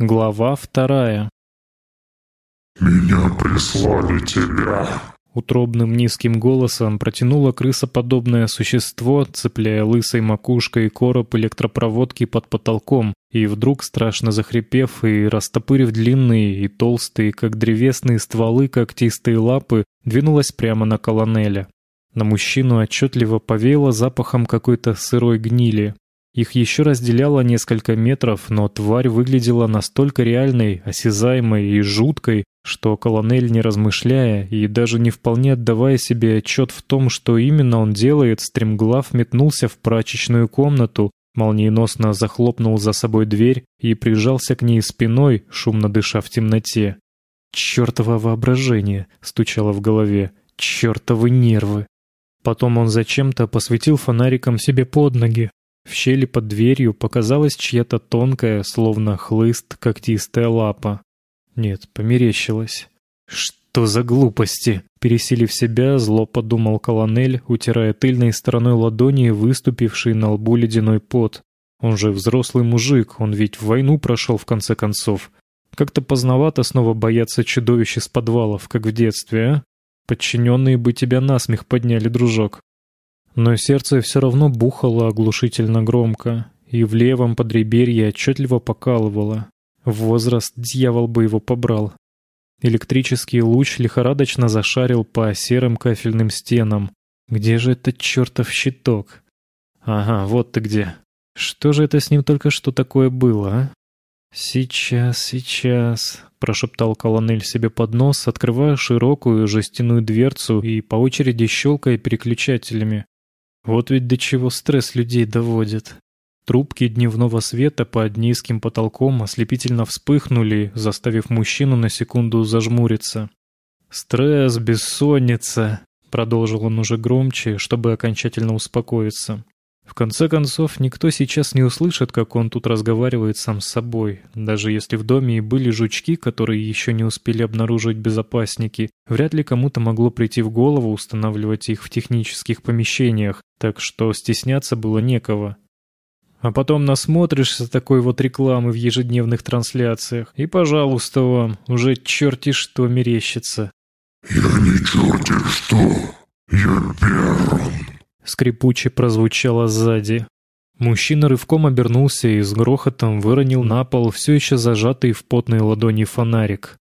Глава вторая. «Меня прислали тебя!» Утробным низким голосом протянуло крысоподобное существо, цепляя лысой макушкой короб электропроводки под потолком, и вдруг, страшно захрипев и растопырив длинные и толстые, как древесные стволы, когтистые лапы, двинулась прямо на колонеля. На мужчину отчетливо повеяло запахом какой-то сырой гнили. Их еще разделяло несколько метров, но тварь выглядела настолько реальной, осязаемой и жуткой, что колонель, не размышляя и даже не вполне отдавая себе отчет в том, что именно он делает, стремглав метнулся в прачечную комнату, молниеносно захлопнул за собой дверь и прижался к ней спиной, шумно дыша в темноте. «Чёртово воображение!» — стучало в голове. «Чёртовы нервы!» Потом он зачем-то посветил фонариком себе под ноги, в щели под дверью показалась чья-то тонкая, словно хлыст, когтистая лапа. Нет, померещилось. «Что за глупости?» Пересилив себя, зло подумал колонель, утирая тыльной стороной ладони выступивший на лбу ледяной пот. Он же взрослый мужик, он ведь в войну прошел в конце концов. Как-то поздновато снова бояться чудовищ из подвалов, как в детстве, а? Подчиненные бы тебя насмех подняли, дружок. Но сердце все равно бухало оглушительно громко, и в левом подреберье отчетливо покалывало. Возраст дьявол бы его побрал. Электрический луч лихорадочно зашарил по серым кафельным стенам. Где же этот чертов щиток? Ага, вот ты где. Что же это с ним только что такое было, а? «Сейчас, сейчас», — прошептал колонель себе под нос, открывая широкую жестяную дверцу и по очереди щелкая переключателями. Вот ведь до чего стресс людей доводит. Трубки дневного света под низким потолком ослепительно вспыхнули, заставив мужчину на секунду зажмуриться. «Стресс, бессонница», — продолжил он уже громче, чтобы окончательно успокоиться. В конце концов, никто сейчас не услышит, как он тут разговаривает сам с собой. Даже если в доме и были жучки, которые еще не успели обнаружить безопасники, вряд ли кому-то могло прийти в голову устанавливать их в технических помещениях, так что стесняться было некого. А потом насмотришься такой вот рекламы в ежедневных трансляциях, и, пожалуйста, вам уже черти что мерещится. «Я не черти что, я Берон», скрипуче прозвучало сзади. Мужчина рывком обернулся и с грохотом выронил на пол все еще зажатый в потной ладони фонарик.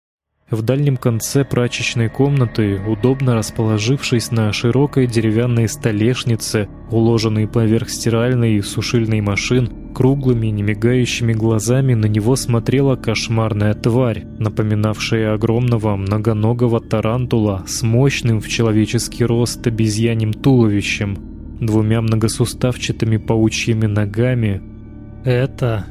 В дальнем конце прачечной комнаты, удобно расположившись на широкой деревянной столешнице, уложенной поверх стиральной и сушильной машин, круглыми, немигающими глазами на него смотрела кошмарная тварь, напоминавшая огромного многоногого тарантула с мощным в человеческий рост обезьяним туловищем, двумя многосуставчатыми паучьими ногами. Это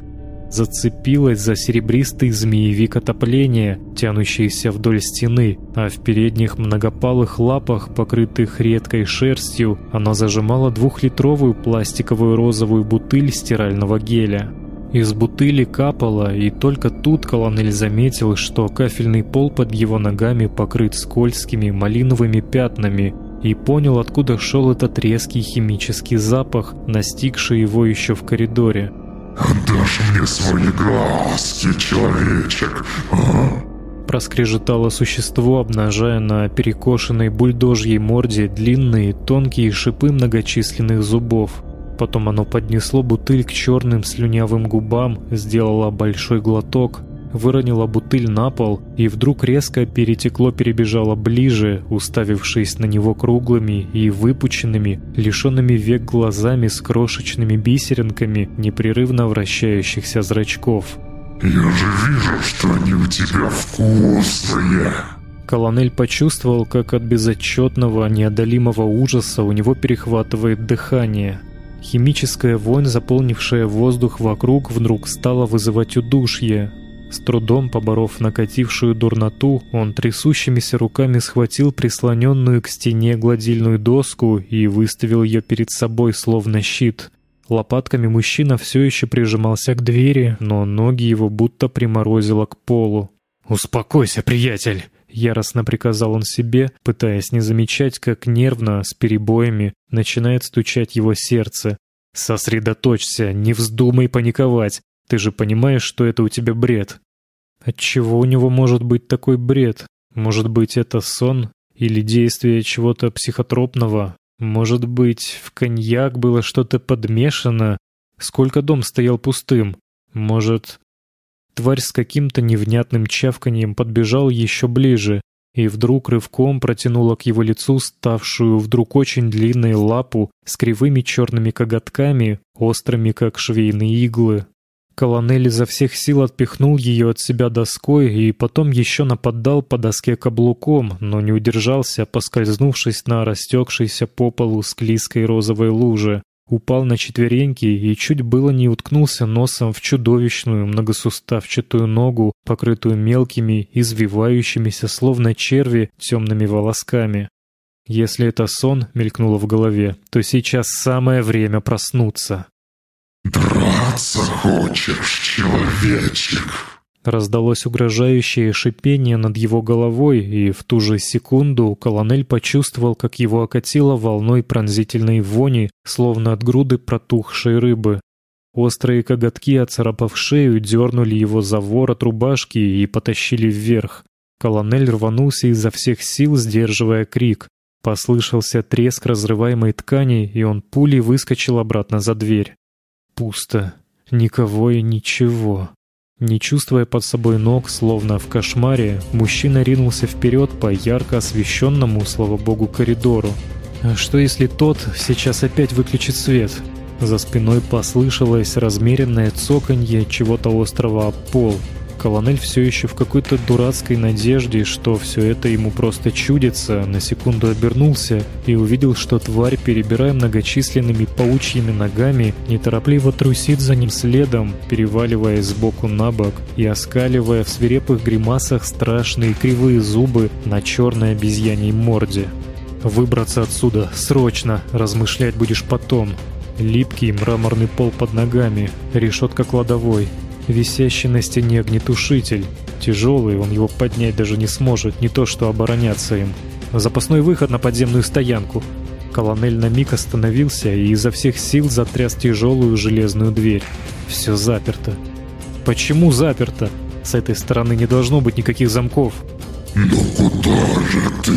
зацепилась за серебристый змеевик отопления, тянущийся вдоль стены, а в передних многопалых лапах, покрытых редкой шерстью, она зажимала двухлитровую пластиковую розовую бутыль стирального геля. Из бутыли капало, и только тут Колонель заметил, что кафельный пол под его ногами покрыт скользкими малиновыми пятнами, и понял, откуда шел этот резкий химический запах, настигший его еще в коридоре. «Отдашь мне свои глазки, человечек, а?» Проскрежетало существо, обнажая на перекошенной бульдожьей морде длинные тонкие шипы многочисленных зубов. Потом оно поднесло бутыль к черным слюнявым губам, сделало большой глоток, выронила бутыль на пол и вдруг резко перетекло-перебежало ближе, уставившись на него круглыми и выпученными, лишенными век глазами с крошечными бисеринками непрерывно вращающихся зрачков. «Я же вижу, что они у тебя вкусные!» Колонель почувствовал, как от безотчетного, неодолимого ужаса у него перехватывает дыхание. Химическая вонь, заполнившая воздух вокруг, вдруг стала вызывать удушье. С трудом поборов накатившую дурноту, он трясущимися руками схватил прислоненную к стене гладильную доску и выставил ее перед собой словно щит. Лопатками мужчина все еще прижимался к двери, но ноги его будто приморозило к полу. «Успокойся, приятель!» — яростно приказал он себе, пытаясь не замечать, как нервно, с перебоями, начинает стучать его сердце. «Сосредоточься, не вздумай паниковать. Ты же понимаешь, что это у тебя бред. Отчего у него может быть такой бред? Может быть, это сон или действие чего-то психотропного? Может быть, в коньяк было что-то подмешано? Сколько дом стоял пустым? Может, тварь с каким-то невнятным чавканьем подбежала еще ближе и вдруг рывком протянула к его лицу ставшую вдруг очень длинной лапу с кривыми черными коготками, острыми как швейные иглы. Колонель изо всех сил отпихнул ее от себя доской и потом еще нападал по доске каблуком, но не удержался, поскользнувшись на растекшейся по полу склизкой розовой луже. Упал на четвереньки и чуть было не уткнулся носом в чудовищную многосуставчатую ногу, покрытую мелкими, извивающимися, словно черви, темными волосками. Если это сон, мелькнуло в голове, то сейчас самое время проснуться. «Драться хочешь, человечек?» Раздалось угрожающее шипение над его головой, и в ту же секунду колонель почувствовал, как его окатило волной пронзительной вони, словно от груды протухшей рыбы. Острые коготки, оцарапав шею, дернули его за ворот рубашки и потащили вверх. Колонель рванулся изо всех сил, сдерживая крик. Послышался треск разрываемой ткани, и он пулей выскочил обратно за дверь. Пусто. Никого и ничего. Не чувствуя под собой ног, словно в кошмаре, мужчина ринулся вперед по ярко освещенному, слава богу, коридору. А что если тот сейчас опять выключит свет? За спиной послышалось размеренное цоканье чего-то острого об пол. Колонель все еще в какой-то дурацкой надежде, что все это ему просто чудится, на секунду обернулся и увидел, что тварь, перебирая многочисленными паучьими ногами, неторопливо трусит за ним следом, переваливаясь сбоку на бок и оскаливая в свирепых гримасах страшные кривые зубы на черной обезьяньей морде. «Выбраться отсюда, срочно, размышлять будешь потом», Липкий мраморный пол под ногами, решетка кладовой, Висящий на стене огнетушитель. Тяжелый, он его поднять даже не сможет, не то что обороняться им. Запасной выход на подземную стоянку. Колонель на миг остановился и изо всех сил затряс тяжелую железную дверь. Все заперто. Почему заперто? С этой стороны не должно быть никаких замков. «Ну куда же ты?»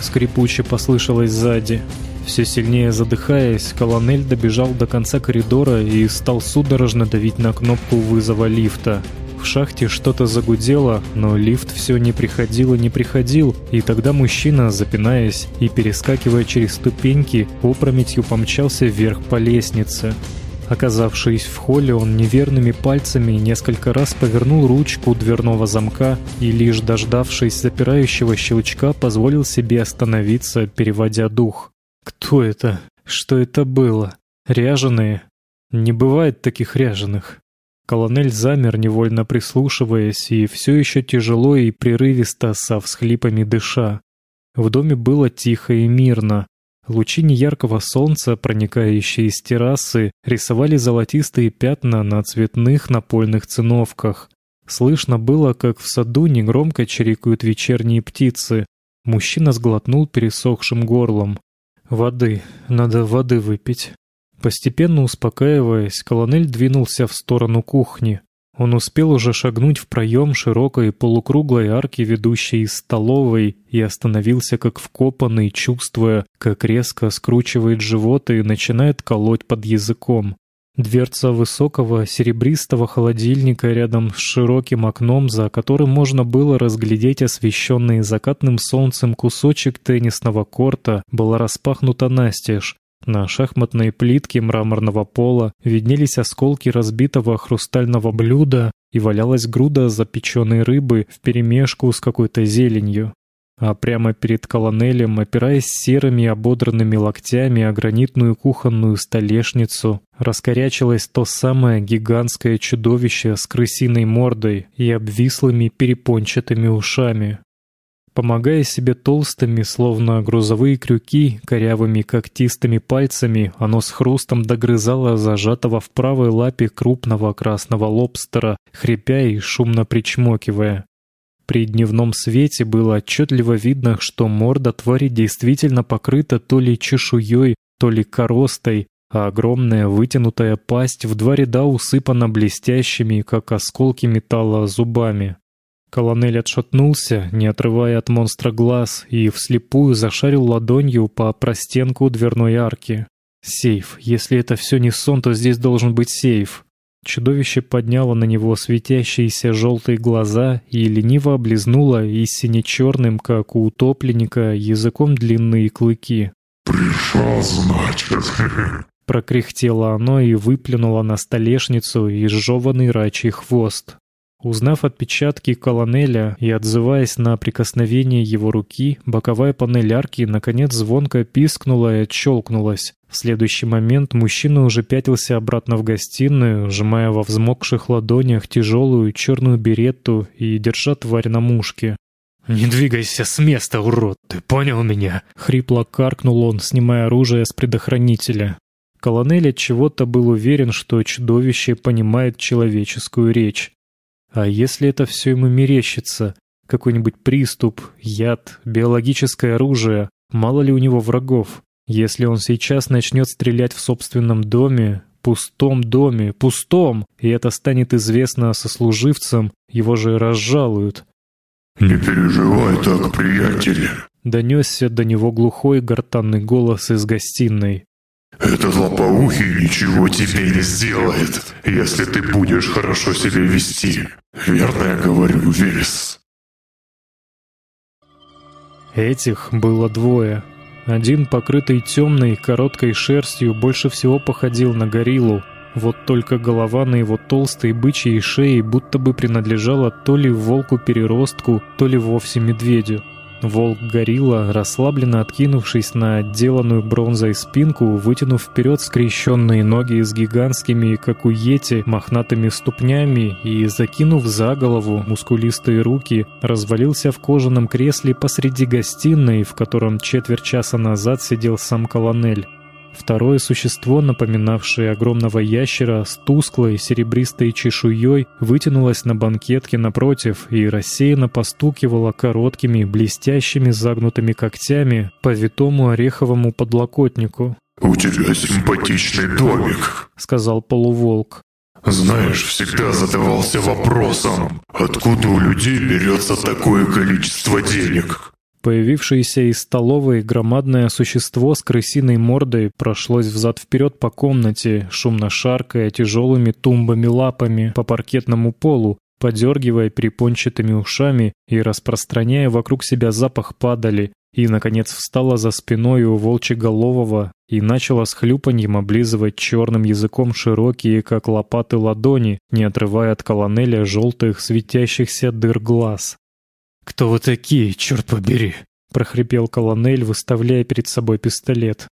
Скрипуче послышалось сзади. Все сильнее задыхаясь, колонель добежал до конца коридора и стал судорожно давить на кнопку вызова лифта. В шахте что-то загудело, но лифт все не приходил и не приходил, и тогда мужчина, запинаясь и перескакивая через ступеньки, опрометью помчался вверх по лестнице. Оказавшись в холле, он неверными пальцами несколько раз повернул ручку дверного замка и, лишь дождавшись запирающего щелчка, позволил себе остановиться, переводя дух. Кто это? Что это было? Ряженые? Не бывает таких ряженых. Колонель замер, невольно прислушиваясь, и все еще тяжело и прерывисто со всхлипами дыша. В доме было тихо и мирно. Лучи неяркого солнца, проникающие из террасы, рисовали золотистые пятна на цветных напольных циновках. Слышно было, как в саду негромко чирикают вечерние птицы. Мужчина сглотнул пересохшим горлом. Воды. Надо воды выпить. Постепенно успокаиваясь, колонель двинулся в сторону кухни. Он успел уже шагнуть в проем широкой полукруглой арки, ведущей из столовой, и остановился как вкопанный, чувствуя, как резко скручивает живот и начинает колоть под языком. Дверца высокого серебристого холодильника рядом с широким окном, за которым можно было разглядеть освещенный закатным солнцем кусочек теннисного корта, была распахнута настежь. На шахматной плитке мраморного пола виднелись осколки разбитого хрустального блюда и валялась груда запеченной рыбы вперемешку с какой-то зеленью а прямо перед колонелем, опираясь серыми ободранными локтями о гранитную кухонную столешницу, раскорячилось то самое гигантское чудовище с крысиной мордой и обвислыми перепончатыми ушами. Помогая себе толстыми, словно грузовые крюки, корявыми когтистыми пальцами, оно с хрустом догрызало зажатого в правой лапе крупного красного лобстера, хрипя и шумно причмокивая. При дневном свете было отчетливо видно, что морда твари действительно покрыта то ли чешуей, то ли коростой, а огромная вытянутая пасть в два ряда усыпана блестящими, как осколки металла, зубами. Колонель отшатнулся, не отрывая от монстра глаз, и вслепую зашарил ладонью по простенку дверной арки. Сейф. Если это все не сон, то здесь должен быть сейф. Чудовище подняло на него светящиеся желтые глаза и лениво облизнуло и сине-черным, как у утопленника, языком длинные клыки. «Пришел, значит?» Прокряхтело оно и выплюнуло на столешницу изжеванный рачий хвост. Узнав отпечатки колонеля и отзываясь на прикосновение его руки, боковая панель арки наконец звонко пискнула и отщелкнулась. В следующий момент мужчина уже пятился обратно в гостиную, сжимая во взмокших ладонях тяжелую черную беретту и держа тварь на мушке. «Не двигайся с места, урод, ты понял меня?» Хрипло каркнул он, снимая оружие с предохранителя. Колонель от чего-то был уверен, что чудовище понимает человеческую речь. А если это все ему мерещится? Какой-нибудь приступ, яд, биологическое оружие? Мало ли у него врагов? Если он сейчас начнет стрелять в собственном доме, пустом доме, пустом, и это станет известно сослуживцам, его же разжалуют. «Не переживай так, приятель!» Донесся до него глухой гортанный голос из гостиной. «Этот лопоухий ничего тебе не сделает, если ты будешь хорошо себя вести. Верно я говорю, Велес?» Этих было двое. Один, покрытый темной, короткой шерстью, больше всего походил на гориллу. Вот только голова на его толстой бычьей шее будто бы принадлежала то ли волку-переростку, то ли вовсе медведю. Волк-горилла, расслабленно откинувшись на отделанную бронзой спинку, вытянув вперед скрещенные ноги с гигантскими, как у йети, мохнатыми ступнями и, закинув за голову мускулистые руки, развалился в кожаном кресле посреди гостиной, в котором четверть часа назад сидел сам колонель. Второе существо, напоминавшее огромного ящера с тусклой серебристой чешуей, вытянулось на банкетке напротив и рассеянно постукивало короткими, блестящими загнутыми когтями по витому ореховому подлокотнику. «У тебя симпатичный домик», — сказал полуволк. «Знаешь, всегда задавался вопросом, откуда у людей берется такое количество денег?» Появившееся из столовой громадное существо с крысиной мордой прошлось взад-вперед по комнате, шумно шаркая тяжелыми тумбами-лапами по паркетному полу, подергивая припончатыми ушами и распространяя вокруг себя запах падали, и, наконец, встала за спиной у волчеголового и начала с хлюпаньем облизывать черным языком широкие, как лопаты, ладони, не отрывая от колонеля желтых светящихся дыр глаз. «Кто вы такие, черт побери?» — прохрипел колонель, выставляя перед собой пистолет.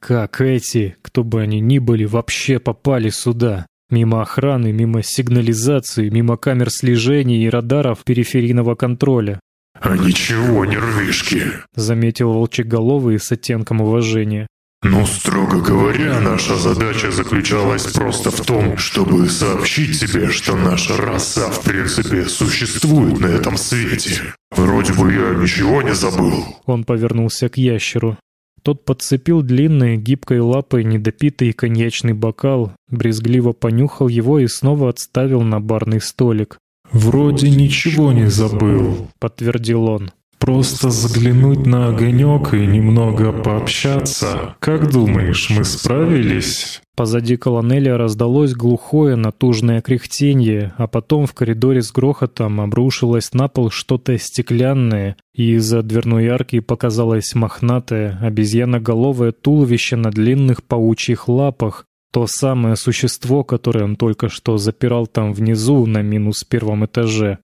«Как эти, кто бы они ни были, вообще попали сюда? Мимо охраны, мимо сигнализации, мимо камер слежения и радаров периферийного контроля?» «А ничего, нервишки», — заметил волчеголовый с оттенком уважения. Но, строго говоря, наша задача заключалась просто в том, чтобы сообщить тебе, что наша раса в принципе существует на этом свете. Вроде бы я ничего не забыл. Он повернулся к ящеру. Тот подцепил длинной, гибкой лапой недопитый коньячный бокал, брезгливо понюхал его и снова отставил на барный столик. «Вроде ничего не забыл», — подтвердил он. Просто заглянуть на огонек и немного пообщаться. Как думаешь, мы справились?» Позади колонеля раздалось глухое натужное кряхтенье, а потом в коридоре с грохотом обрушилось на пол что-то стеклянное, и из-за дверной арки показалось мохнатое, обезьяноголовое туловище на длинных паучьих лапах, то самое существо, которое он только что запирал там внизу на минус первом этаже.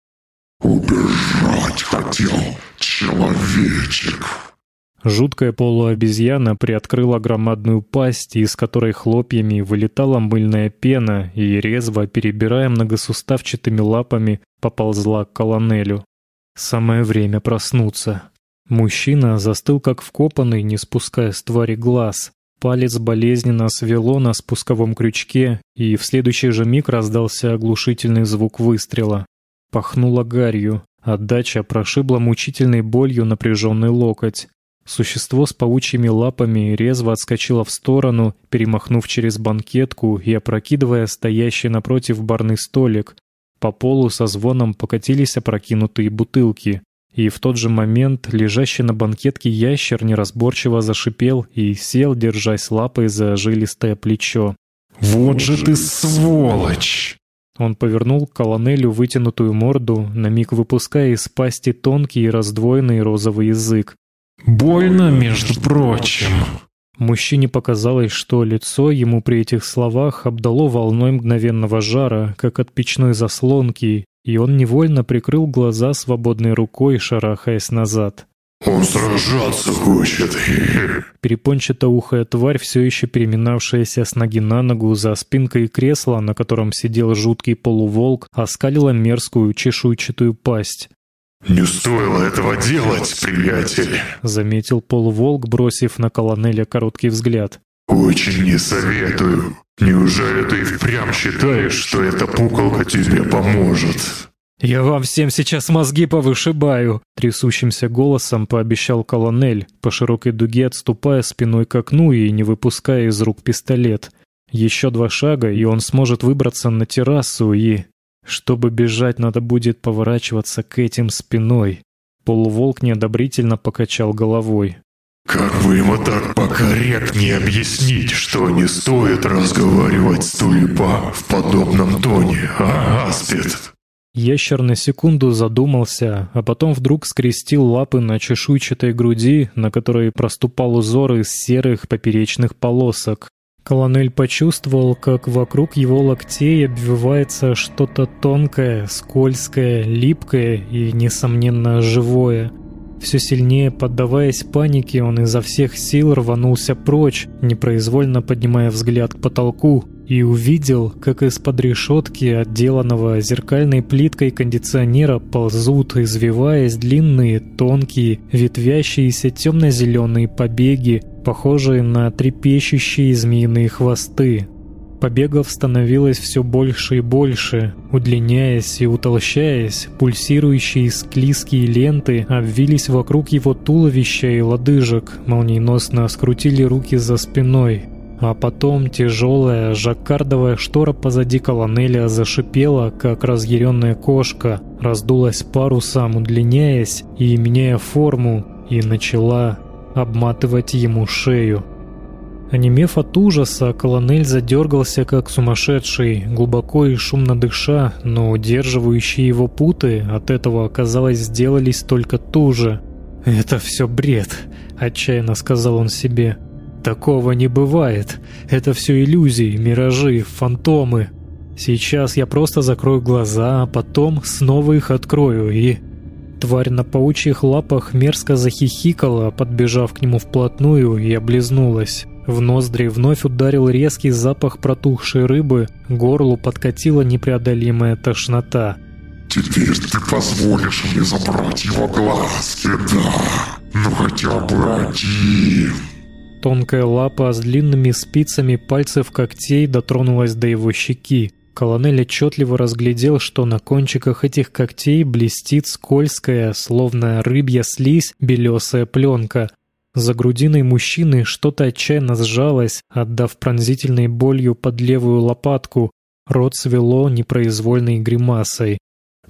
«Убежать хотел, человечек!» Жуткая полуобезьяна приоткрыла громадную пасть, из которой хлопьями вылетала мыльная пена и, резво перебирая многосуставчатыми лапами, поползла к колонелю. Самое время проснуться. Мужчина застыл как вкопанный, не спуская с твари глаз. Палец болезненно свело на спусковом крючке, и в следующий же миг раздался оглушительный звук выстрела. Пахнуло гарью. Отдача прошибла мучительной болью напряженный локоть. Существо с паучьими лапами резво отскочило в сторону, перемахнув через банкетку и опрокидывая стоящий напротив барный столик. По полу со звоном покатились опрокинутые бутылки. И в тот же момент лежащий на банкетке ящер неразборчиво зашипел и сел, держась лапой за жилистое плечо. «Вот же ты сволочь!» Он повернул к колонелю вытянутую морду, на миг выпуская из пасти тонкий и раздвоенный розовый язык. «Больно, между прочим!» Мужчине показалось, что лицо ему при этих словах обдало волной мгновенного жара, как от печной заслонки, и он невольно прикрыл глаза свободной рукой, шарахаясь назад. «Он сражаться хочет!» Перепончатоухая тварь, все еще переминавшаяся с ноги на ногу за спинкой кресла, на котором сидел жуткий полуволк, оскалила мерзкую чешуйчатую пасть. «Не стоило этого делать, приятель!» — заметил полуволк, бросив на колонеля короткий взгляд. «Очень не советую. Неужели ты впрямь считаешь, что эта пуколка тебе поможет?» «Я вам всем сейчас мозги повышибаю!» Трясущимся голосом пообещал колонель, по широкой дуге отступая спиной к окну и не выпуская из рук пистолет. Еще два шага, и он сможет выбраться на террасу и... Чтобы бежать, надо будет поворачиваться к этим спиной. Полуволк неодобрительно покачал головой. «Как бы ему так покорректнее объяснить, что не стоит разговаривать с Тулипа в подобном тоне, а, Аспид?» Ящер на секунду задумался, а потом вдруг скрестил лапы на чешуйчатой груди, на которой проступал узор из серых поперечных полосок. Колонель почувствовал, как вокруг его локтей обвивается что-то тонкое, скользкое, липкое и, несомненно, живое. Все сильнее поддаваясь панике, он изо всех сил рванулся прочь, непроизвольно поднимая взгляд к потолку, и увидел, как из-под решетки, отделанного зеркальной плиткой кондиционера, ползут, извиваясь длинные, тонкие, ветвящиеся темно-зеленые побеги, похожие на трепещущие змеиные хвосты. Побегов становилось все больше и больше, удлиняясь и утолщаясь, пульсирующие склизкие ленты обвились вокруг его туловища и лодыжек, молниеносно скрутили руки за спиной. А потом тяжелая жаккардовая штора позади колонеля зашипела, как разъяренная кошка, раздулась парусом, удлиняясь и меняя форму, и начала обматывать ему шею. Онемев от ужаса, колонель задергался как сумасшедший, глубоко и шумно дыша, но удерживающие его путы от этого, казалось, сделались только туже. «Это все бред», — отчаянно сказал он себе. «Такого не бывает. Это все иллюзии, миражи, фантомы. Сейчас я просто закрою глаза, а потом снова их открою и...» Тварь на паучьих лапах мерзко захихикала, подбежав к нему вплотную и облизнулась. В ноздри вновь ударил резкий запах протухшей рыбы, горлу подкатила непреодолимая тошнота. «Теперь ты позволишь мне забрать его глазки, да? Ну хотя бы один!» Тонкая лапа с длинными спицами пальцев когтей дотронулась до его щеки. Колонель отчетливо разглядел, что на кончиках этих когтей блестит скользкая, словно рыбья слизь, белесая пленка. За грудиной мужчины что-то отчаянно сжалось, отдав пронзительной болью под левую лопатку. Рот свело непроизвольной гримасой.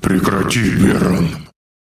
«Прекрати, Берон!»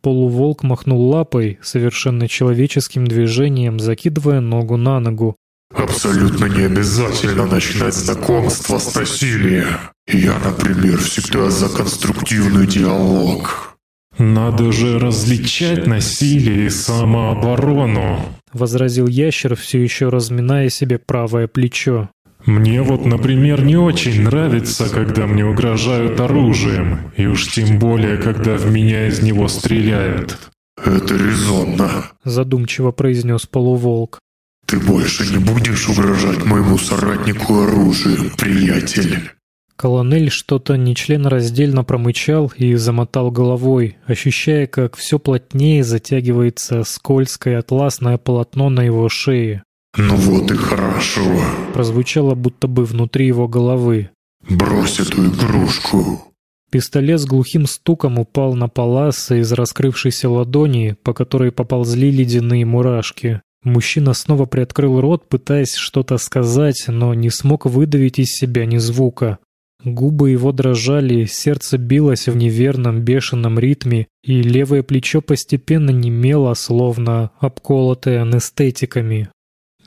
Полуволк махнул лапой, совершенно человеческим движением, закидывая ногу на ногу. «Абсолютно не обязательно начинать знакомство с насилия. Я, например, всегда за конструктивный диалог». «Надо же различать насилие и самооборону», — возразил ящер, все еще разминая себе правое плечо. «Мне вот, например, не очень нравится, когда мне угрожают оружием, и уж тем более, когда в меня из него стреляют». «Это резонно», — задумчиво произнес полуволк. «Ты больше не будешь угрожать моему соратнику оружием, приятель». Колонель что-то нечленораздельно промычал и замотал головой, ощущая, как все плотнее затягивается скользкое атласное полотно на его шее. «Ну вот и хорошо», — прозвучало будто бы внутри его головы. «Брось эту игрушку». Пистолет с глухим стуком упал на палас из раскрывшейся ладони, по которой поползли ледяные мурашки. Мужчина снова приоткрыл рот, пытаясь что-то сказать, но не смог выдавить из себя ни звука. Губы его дрожали, сердце билось в неверном бешеном ритме, и левое плечо постепенно немело, словно обколотое анестетиками.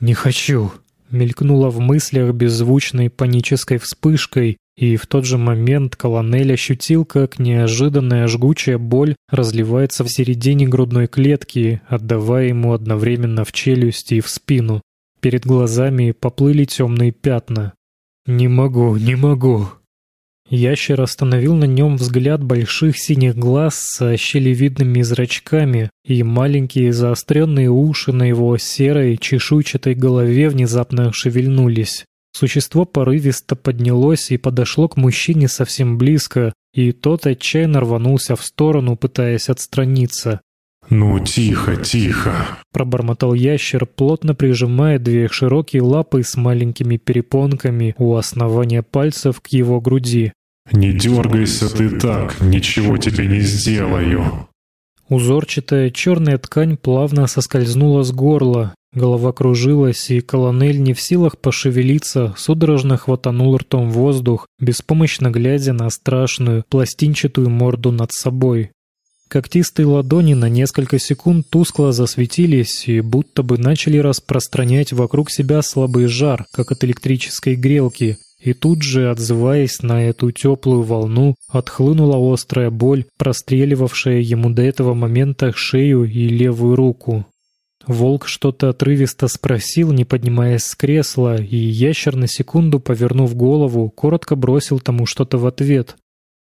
«Не хочу!» — мелькнуло в мыслях беззвучной панической вспышкой, и в тот же момент колонель ощутил, как неожиданная жгучая боль разливается в середине грудной клетки, отдавая ему одновременно в челюсть и в спину. Перед глазами поплыли темные пятна. «Не могу, не могу!» Ящер остановил на нем взгляд больших синих глаз со щелевидными зрачками, и маленькие заостренные уши на его серой чешуйчатой голове внезапно шевельнулись. Существо порывисто поднялось и подошло к мужчине совсем близко, и тот отчаянно рванулся в сторону, пытаясь отстраниться. «Ну, тихо, тихо!» — пробормотал ящер, плотно прижимая две широкие лапы с маленькими перепонками у основания пальцев к его груди. «Не дергайся ты так, ничего тебе не сделаю». Узорчатая черная ткань плавно соскользнула с горла, голова кружилась, и колонель не в силах пошевелиться, судорожно хватанул ртом воздух, беспомощно глядя на страшную пластинчатую морду над собой. Когтистые ладони на несколько секунд тускло засветились и будто бы начали распространять вокруг себя слабый жар, как от электрической грелки, и тут же, отзываясь на эту теплую волну, отхлынула острая боль, простреливавшая ему до этого момента шею и левую руку. Волк что-то отрывисто спросил, не поднимаясь с кресла, и ящер на секунду, повернув голову, коротко бросил тому что-то в ответ.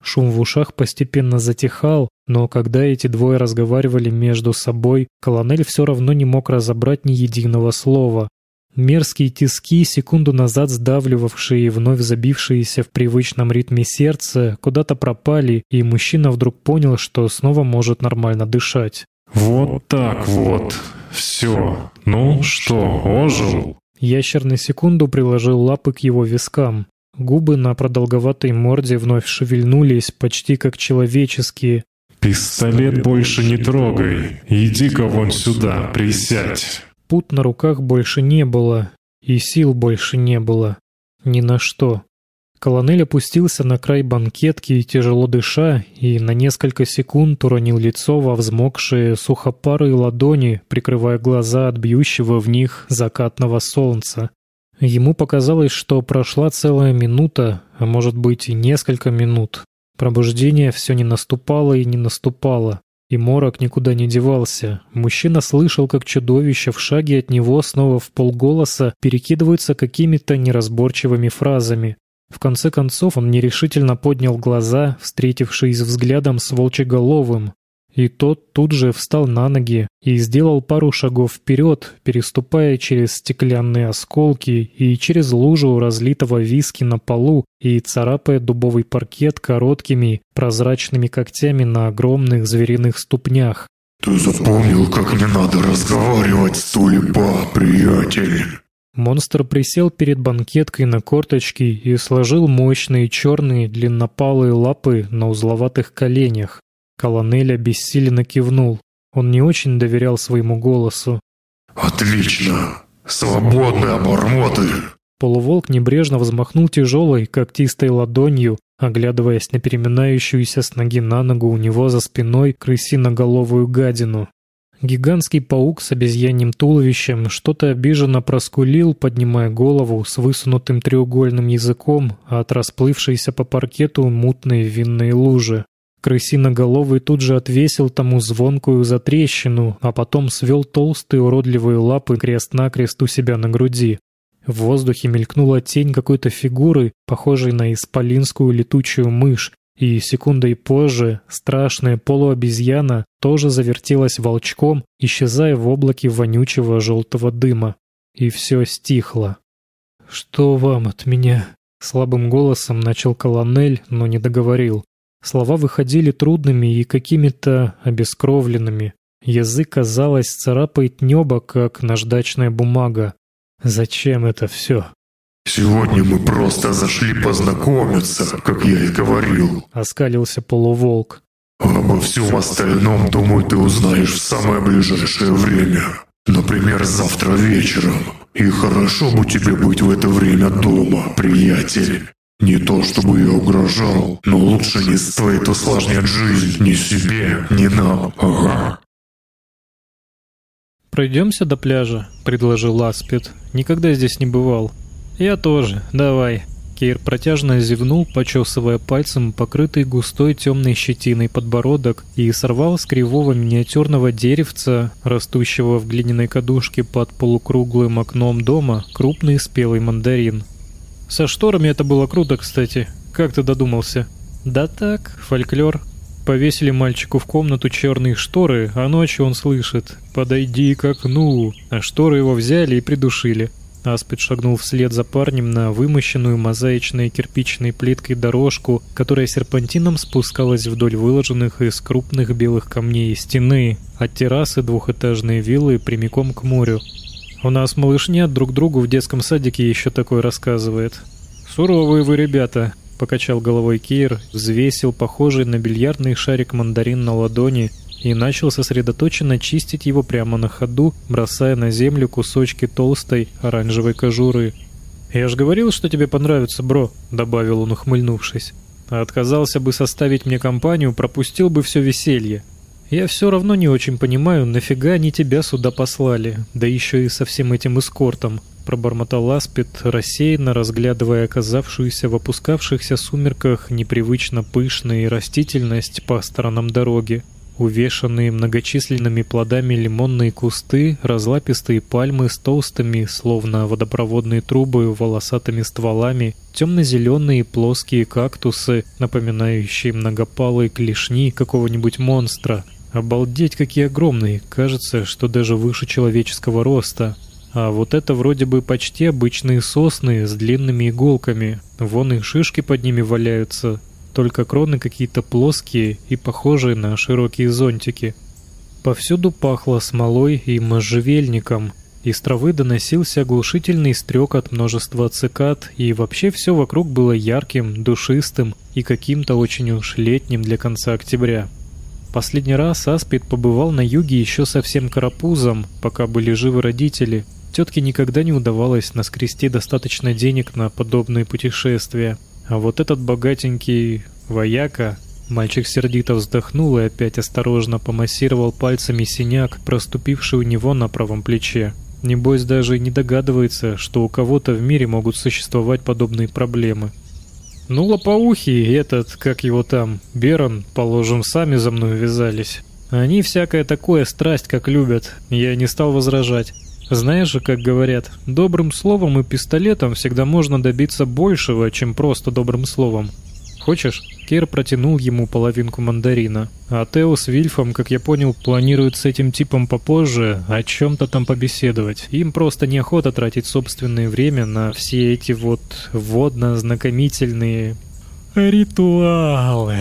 Шум в ушах постепенно затихал, но когда эти двое разговаривали между собой, колонель все равно не мог разобрать ни единого слова. Мерзкие тиски, секунду назад сдавливавшие и вновь забившиеся в привычном ритме сердца, куда-то пропали, и мужчина вдруг понял, что снова может нормально дышать. «Вот так вот. Все. Ну что, ожил?» Ящер на секунду приложил лапы к его вискам. Губы на продолговатой морде вновь шевельнулись, почти как человеческие. «Пистолет больше не трогай. Иди-ка вон сюда, присядь». Пут на руках больше не было, и сил больше не было. Ни на что. Колонель опустился на край банкетки, тяжело дыша, и на несколько секунд уронил лицо во взмокшие сухопарые ладони, прикрывая глаза от бьющего в них закатного солнца. Ему показалось, что прошла целая минута, а может быть и несколько минут. Пробуждение все не наступало и не наступало. И морок никуда не девался. Мужчина слышал, как чудовище в шаге от него снова в полголоса перекидываются какими-то неразборчивыми фразами. В конце концов он нерешительно поднял глаза, встретившись взглядом с волчеголовым. И тот тут же встал на ноги и сделал пару шагов вперед, переступая через стеклянные осколки и через лужу разлитого виски на полу и царапая дубовый паркет короткими прозрачными когтями на огромных звериных ступнях. «Ты запомнил, как не надо разговаривать с Тулипа, приятель?» Монстр присел перед банкеткой на корточки и сложил мощные черные длиннопалые лапы на узловатых коленях. Колонель обессиленно кивнул. Он не очень доверял своему голосу. «Отлично! Свободны обормоты!» Полуволк небрежно взмахнул тяжелой, когтистой ладонью, оглядываясь на переминающуюся с ноги на ногу у него за спиной крысиноголовую гадину. Гигантский паук с обезьяньим туловищем что-то обиженно проскулил, поднимая голову с высунутым треугольным языком от расплывшейся по паркету мутной винной лужи. Крысиноголовый тут же отвесил тому звонкую затрещину, а потом свел толстые уродливые лапы крест-накрест у себя на груди. В воздухе мелькнула тень какой-то фигуры, похожей на исполинскую летучую мышь, и секундой позже страшная полуобезьяна тоже завертелась волчком, исчезая в облаке вонючего желтого дыма. И все стихло. «Что вам от меня?» Слабым голосом начал колонель, но не договорил. Слова выходили трудными и какими-то обескровленными. Язык, казалось, царапает небо, как наждачная бумага. Зачем это все? «Сегодня мы просто зашли познакомиться, как я и говорил», — оскалился полуволк. «Обо всем остальном, думаю, ты узнаешь в самое ближайшее время. Например, завтра вечером. И хорошо бы тебе быть в это время дома, приятель». Не то чтобы я угрожал, но лучше не стоит усложнять жизнь ни себе, ни нам. Ага. «Пройдемся до пляжа», — предложил Аспид. «Никогда здесь не бывал». «Я тоже. Давай». Кейр протяжно зевнул, почесывая пальцем покрытый густой темной щетиной подбородок и сорвал с кривого миниатюрного деревца, растущего в глиняной кадушке под полукруглым окном дома, крупный спелый мандарин. Со шторами это было круто, кстати. Как ты додумался? Да так, фольклор. Повесили мальчику в комнату черные шторы, а ночью он слышит «Подойди к окну», а шторы его взяли и придушили. Аспид шагнул вслед за парнем на вымощенную мозаичной кирпичной плиткой дорожку, которая серпантином спускалась вдоль выложенных из крупных белых камней стены, от террасы двухэтажной виллы прямиком к морю. У нас малышня друг другу в детском садике еще такое рассказывает. «Суровые вы ребята», — покачал головой Кир, взвесил похожий на бильярдный шарик мандарин на ладони и начал сосредоточенно чистить его прямо на ходу, бросая на землю кусочки толстой оранжевой кожуры. «Я ж говорил, что тебе понравится, бро», — добавил он, ухмыльнувшись. «А отказался бы составить мне компанию, пропустил бы все веселье. Я все равно не очень понимаю, нафига они тебя сюда послали, да еще и со всем этим эскортом, пробормотал Аспид, рассеянно разглядывая оказавшуюся в опускавшихся сумерках непривычно пышную растительность по сторонам дороги. Увешанные многочисленными плодами лимонные кусты, разлапистые пальмы с толстыми, словно водопроводные трубы, волосатыми стволами, темно-зеленые плоские кактусы, напоминающие многопалые клешни какого-нибудь монстра, Обалдеть, какие огромные, кажется, что даже выше человеческого роста. А вот это вроде бы почти обычные сосны с длинными иголками. Вон и шишки под ними валяются, только кроны какие-то плоские и похожие на широкие зонтики. Повсюду пахло смолой и можжевельником. Из травы доносился оглушительный стрек от множества цикад, и вообще все вокруг было ярким, душистым и каким-то очень уж летним для конца октября. Последний раз Аспид побывал на юге еще совсем карапузом, пока были живы родители. Тетке никогда не удавалось наскрести достаточно денег на подобные путешествия. А вот этот богатенький вояка... Мальчик сердито вздохнул и опять осторожно помассировал пальцами синяк, проступивший у него на правом плече. Небось даже не догадывается, что у кого-то в мире могут существовать подобные проблемы. Ну, лопоухий этот, как его там, Берон, положим, сами за мной вязались. Они всякое такое страсть как любят, я не стал возражать. Знаешь же, как говорят, добрым словом и пистолетом всегда можно добиться большего, чем просто добрым словом. Хочешь? Кир протянул ему половинку мандарина. А Тео с Вильфом, как я понял, планируют с этим типом попозже о чем-то там побеседовать. Им просто неохота тратить собственное время на все эти вот водно-знакомительные ритуалы.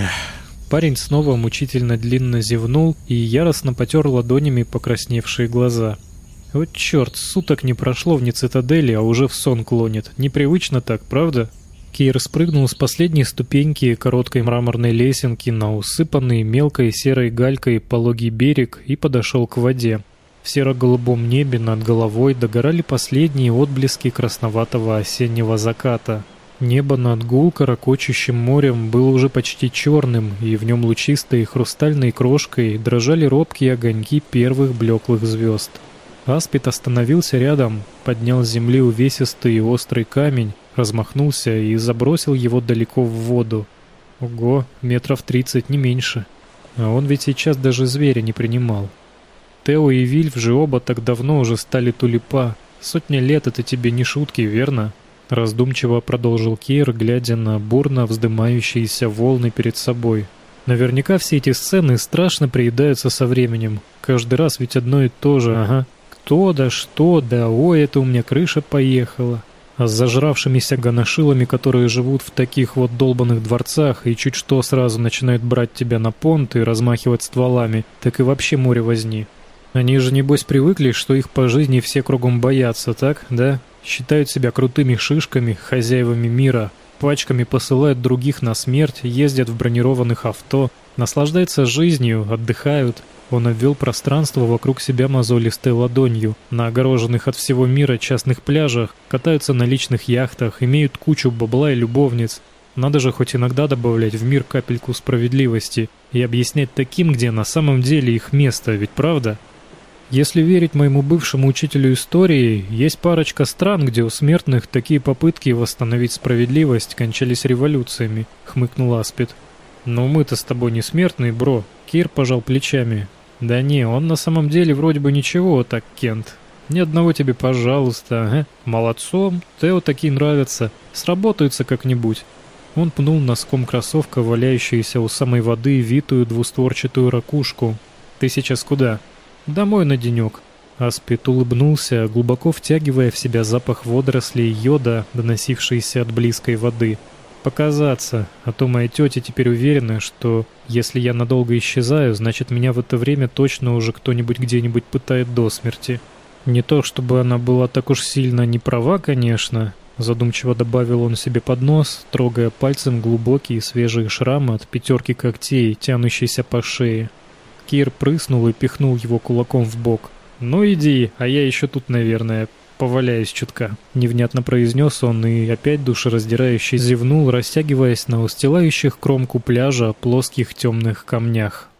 Парень снова мучительно длинно зевнул и яростно потер ладонями покрасневшие глаза. Вот черт, суток не прошло вне цитадели, а уже в сон клонит. Непривычно так, правда? Кейр спрыгнул с последней ступеньки короткой мраморной лесенки на усыпанный мелкой серой галькой пологий берег и подошел к воде. В серо-голубом небе над головой догорали последние отблески красноватого осеннего заката. Небо над гулко ракочущим морем было уже почти черным, и в нем лучистой хрустальной крошкой дрожали робкие огоньки первых блеклых звезд. Аспид остановился рядом, поднял с земли увесистый и острый камень, размахнулся и забросил его далеко в воду. Ого, метров тридцать, не меньше. А он ведь сейчас даже зверя не принимал. Тео и Вильф же оба так давно уже стали тулипа. Сотня лет это тебе не шутки, верно? Раздумчиво продолжил Кейр, глядя на бурно вздымающиеся волны перед собой. Наверняка все эти сцены страшно приедаются со временем. Каждый раз ведь одно и то же, ага. Кто да что, да ой, это у меня крыша поехала с зажравшимися гоношилами, которые живут в таких вот долбанных дворцах и чуть что сразу начинают брать тебя на понт и размахивать стволами, так и вообще море возни. Они же небось привыкли, что их по жизни все кругом боятся, так, да? Считают себя крутыми шишками, хозяевами мира, пачками посылают других на смерть, ездят в бронированных авто, наслаждаются жизнью, отдыхают, он обвел пространство вокруг себя мозолистой ладонью. На огороженных от всего мира частных пляжах, катаются на личных яхтах, имеют кучу бабла и любовниц. Надо же хоть иногда добавлять в мир капельку справедливости и объяснять таким, где на самом деле их место, ведь правда? Если верить моему бывшему учителю истории, есть парочка стран, где у смертных такие попытки восстановить справедливость кончались революциями, хмыкнул Аспид. Но мы-то с тобой не смертные, бро. Кир пожал плечами. Да не, он на самом деле вроде бы ничего, так Кент. Ни одного тебе, пожалуйста, ага. Молодцом, Тео такие нравятся. Сработаются как-нибудь. Он пнул носком кроссовка валяющуюся у самой воды витую двустворчатую ракушку. Ты сейчас куда? «Домой на денек». Аспид улыбнулся, глубоко втягивая в себя запах водорослей йода, доносившийся от близкой воды. «Показаться, а то моя тетя теперь уверена, что если я надолго исчезаю, значит меня в это время точно уже кто-нибудь где-нибудь пытает до смерти». Не то чтобы она была так уж сильно не права, конечно, задумчиво добавил он себе под нос, трогая пальцем глубокие свежие шрамы от пятерки когтей, тянущиеся по шее. Кир прыснул и пихнул его кулаком в бок. «Ну иди, а я еще тут, наверное, поваляюсь чутка», — невнятно произнес он и опять душераздирающе зевнул, растягиваясь на устилающих кромку пляжа плоских темных камнях.